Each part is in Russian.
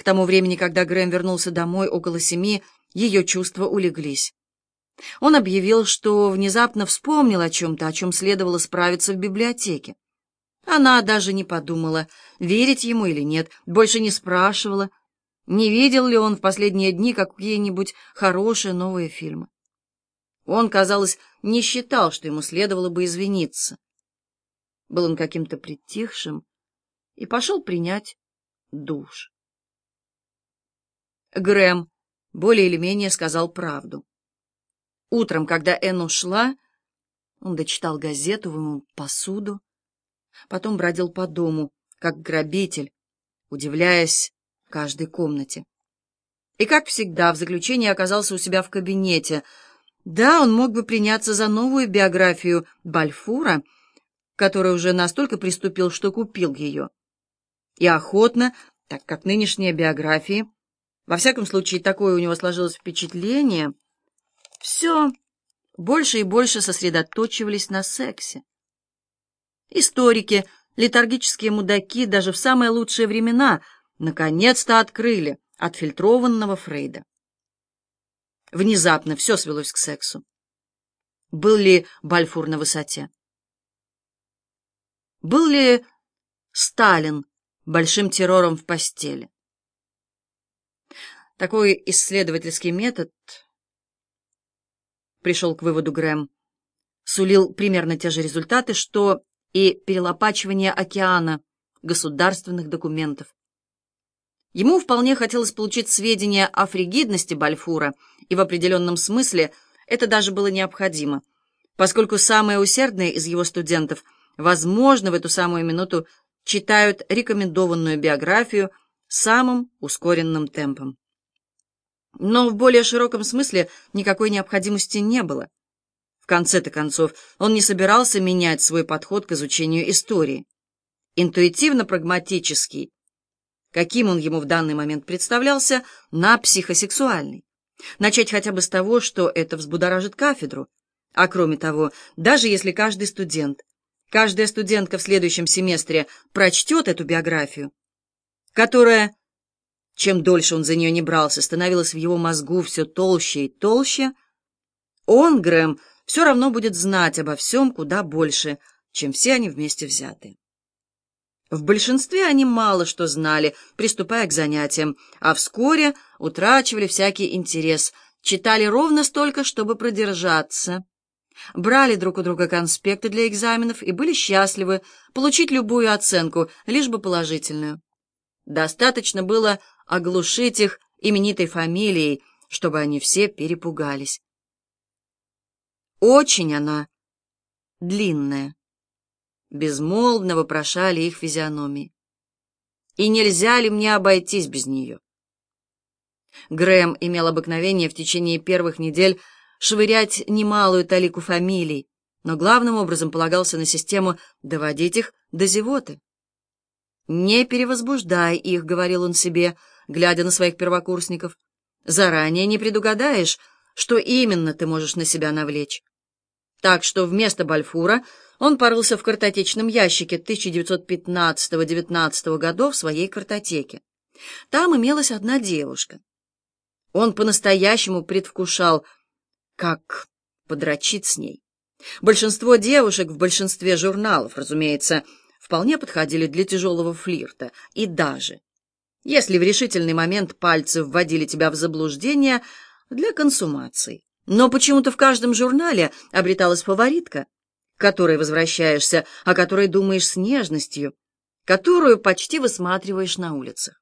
К тому времени, когда Грэм вернулся домой около семи, ее чувства улеглись. Он объявил, что внезапно вспомнил о чем-то, о чем следовало справиться в библиотеке. Она даже не подумала, верить ему или нет, больше не спрашивала, не видел ли он в последние дни какие-нибудь хорошие новые фильмы. Он, казалось, не считал, что ему следовало бы извиниться. Был он каким-то притихшим и пошел принять душ. Грэм более или менее сказал правду. Утром, когда Энн ушла, он дочитал газету, вымыл посуду, потом бродил по дому, как грабитель, удивляясь каждой комнате. И, как всегда, в заключении оказался у себя в кабинете. Да, он мог бы приняться за новую биографию Бальфура, который уже настолько приступил, что купил ее. И охотно, так как нынешние биографии, во всяком случае, такое у него сложилось впечатление — все больше и больше сосредоточивались на сексе. Историки, летаргические мудаки даже в самые лучшие времена наконец-то открыли отфильтрованного Фрейда. Внезапно все свелось к сексу. Был ли Бальфур на высоте? Был ли Сталин большим террором в постели? Такой исследовательский метод пришел к выводу Грэм, сулил примерно те же результаты, что и перелопачивание океана государственных документов. Ему вполне хотелось получить сведения о фригидности Бальфура, и в определенном смысле это даже было необходимо, поскольку самые усердные из его студентов, возможно, в эту самую минуту читают рекомендованную биографию самым ускоренным темпом. Но в более широком смысле никакой необходимости не было. В конце-то концов, он не собирался менять свой подход к изучению истории. Интуитивно-прагматический, каким он ему в данный момент представлялся, на психосексуальный. Начать хотя бы с того, что это взбудоражит кафедру. А кроме того, даже если каждый студент, каждая студентка в следующем семестре прочтет эту биографию, которая чем дольше он за нее не брался, становилось в его мозгу все толще и толще, он, Грэм, все равно будет знать обо всем куда больше, чем все они вместе взяты. В большинстве они мало что знали, приступая к занятиям, а вскоре утрачивали всякий интерес, читали ровно столько, чтобы продержаться, брали друг у друга конспекты для экзаменов и были счастливы получить любую оценку, лишь бы положительную. Достаточно было оглушить их именитой фамилией, чтобы они все перепугались. Очень она длинная. Безмолвно вопрошали их физиономии. И нельзя ли мне обойтись без нее? Грэм имел обыкновение в течение первых недель швырять немалую талику фамилий, но главным образом полагался на систему доводить их до зевоты. «Не перевозбуждай их», — говорил он себе, — глядя на своих первокурсников. Заранее не предугадаешь, что именно ты можешь на себя навлечь. Так что вместо Бальфура он порылся в картотечном ящике 1915-19 годов в своей картотеке. Там имелась одна девушка. Он по-настоящему предвкушал, как подрочить с ней. Большинство девушек в большинстве журналов, разумеется, вполне подходили для тяжелого флирта, и даже если в решительный момент пальцы вводили тебя в заблуждение для консумации. Но почему-то в каждом журнале обреталась фаворитка, к которой возвращаешься, о которой думаешь с нежностью, которую почти высматриваешь на улицах.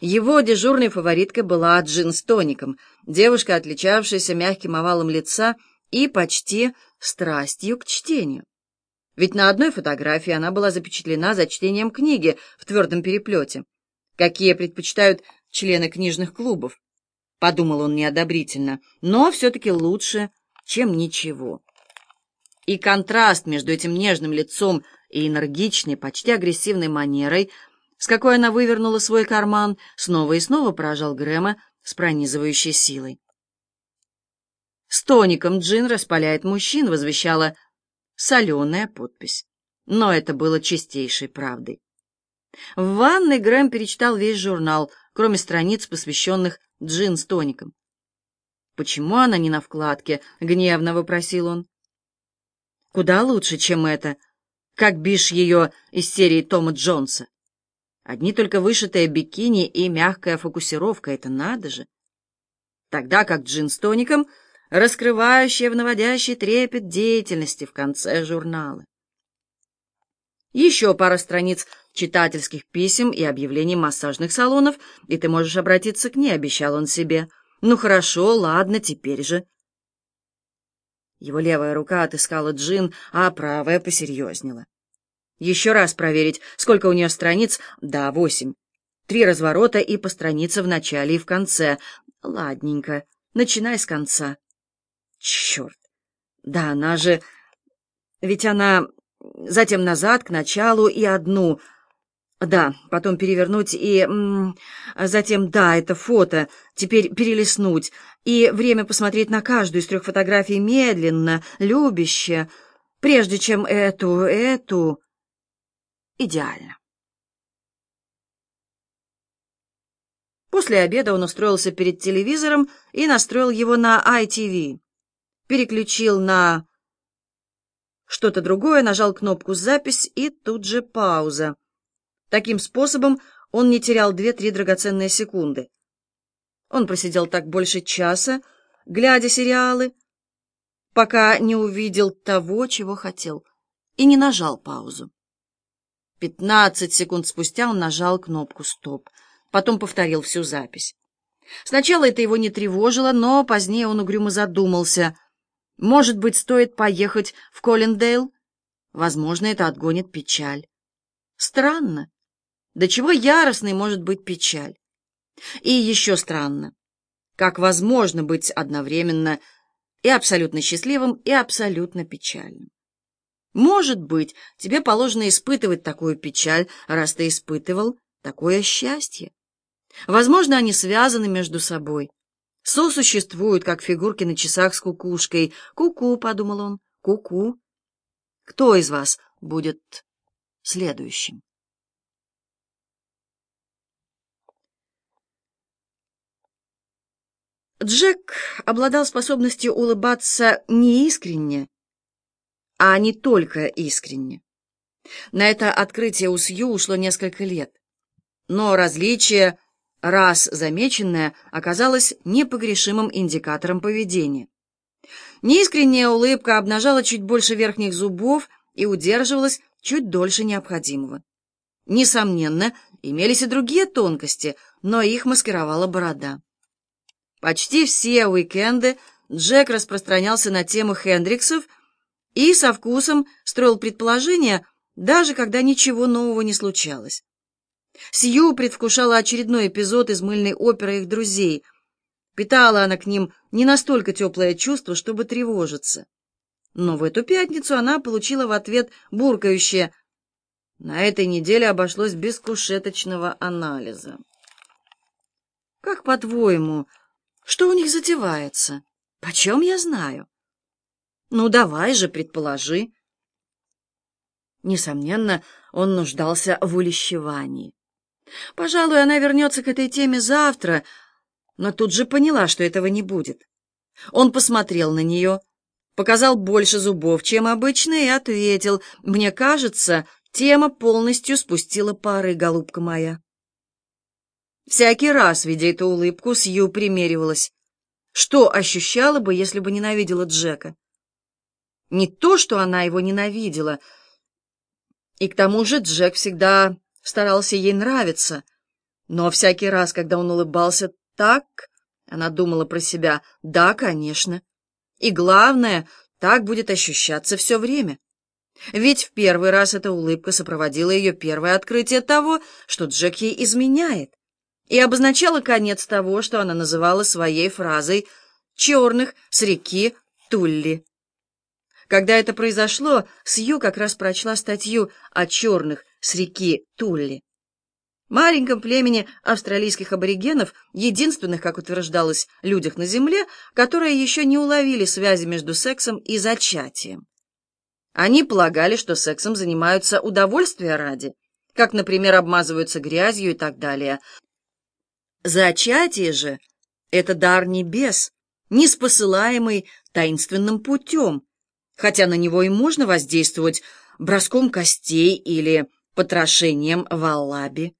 Его дежурной фавориткой была Джин с тоником, девушка, отличавшаяся мягким овалом лица и почти страстью к чтению. Ведь на одной фотографии она была запечатлена за чтением книги в твердом переплете какие предпочитают члены книжных клубов. Подумал он неодобрительно, но все-таки лучше, чем ничего. И контраст между этим нежным лицом и энергичной, почти агрессивной манерой, с какой она вывернула свой карман, снова и снова поражал Грэма с пронизывающей силой. «С тоником джин распаляет мужчин», — возвещала соленая подпись. Но это было чистейшей правдой. В ванной Грэм перечитал весь журнал, кроме страниц, посвященных джин с тоником. «Почему она не на вкладке?» — гневно вопросил он. «Куда лучше, чем это, как бишь ее из серии Тома Джонса. Одни только вышитые бикини и мягкая фокусировка — это надо же. Тогда как джин с тоником, раскрывающая в наводящий трепет деятельности в конце журнала. Еще пара страниц читательских писем и объявлений массажных салонов, и ты можешь обратиться к ней, обещал он себе. Ну хорошо, ладно, теперь же. Его левая рука отыскала джин, а правая посерьезнела. Еще раз проверить, сколько у нее страниц. Да, восемь. Три разворота и по странице в начале и в конце. Ладненько, начинай с конца. Черт! Да она же... Ведь она затем назад, к началу и одну. Да, потом перевернуть и... затем, да, это фото, теперь перелистнуть. И время посмотреть на каждую из трех фотографий медленно, любяще, прежде чем эту, эту... Идеально. После обеда он устроился перед телевизором и настроил его на ITV. Переключил на что-то другое, нажал кнопку «Запись» и тут же пауза. Таким способом он не терял две-три драгоценные секунды. Он просидел так больше часа, глядя сериалы, пока не увидел того, чего хотел, и не нажал паузу. Пятнадцать секунд спустя он нажал кнопку «Стоп», потом повторил всю запись. Сначала это его не тревожило, но позднее он угрюмо задумался — может быть, стоит поехать в Коллиндейл? Возможно, это отгонит печаль. Странно. До чего яростной может быть печаль? И еще странно. Как возможно быть одновременно и абсолютно счастливым, и абсолютно печальным? Может быть, тебе положено испытывать такую печаль, раз ты испытывал такое счастье. Возможно, они связаны между собой сосуществуют, как фигурки на часах с кукушкой. «Ку-ку», — подумал он, — «ку-ку». Кто из вас будет следующим? Джек обладал способностью улыбаться не искренне, а не только искренне. На это открытие у Сью ушло несколько лет. Но различие раз замеченное оказалось непогрешимым индикатором поведения. Неискренняя улыбка обнажала чуть больше верхних зубов и удерживалась чуть дольше необходимого. Несомненно, имелись и другие тонкости, но их маскировала борода. Почти все уикенды Джек распространялся на тему Хендриксов и со вкусом строил предположения, даже когда ничего нового не случалось. Сью предвкушала очередной эпизод из мыльной оперы их друзей. Питала она к ним не настолько теплое чувство, чтобы тревожиться. Но в эту пятницу она получила в ответ буркающее «На этой неделе обошлось без кушеточного анализа». «Как, по-твоему, что у них затевается? Почем я знаю?» «Ну, давай же, предположи». Несомненно, он нуждался в улещевании. Пожалуй, она вернется к этой теме завтра, но тут же поняла, что этого не будет. Он посмотрел на нее, показал больше зубов, чем обычно, и ответил, «Мне кажется, тема полностью спустила пары, голубка моя». Всякий раз, видя эту улыбку, Сью примеривалась. Что ощущала бы, если бы ненавидела Джека? Не то, что она его ненавидела, и к тому же Джек всегда старался ей нравиться, но всякий раз, когда он улыбался так, она думала про себя, да, конечно. И главное, так будет ощущаться все время. Ведь в первый раз эта улыбка сопроводила ее первое открытие того, что Джек ей изменяет, и обозначала конец того, что она называла своей фразой «черных с реки Тулли». Когда это произошло, Сью как раз прочла статью о черных с реки Тулли. Маленьком племени австралийских аборигенов, единственных, как утверждалось, людях на Земле, которые еще не уловили связи между сексом и зачатием. Они полагали, что сексом занимаются удовольствия ради, как, например, обмазываются грязью и так далее. Зачатие же — это дар небес, неспосылаемый таинственным путем, хотя на него и можно воздействовать броском костей или потрошением в аллабе.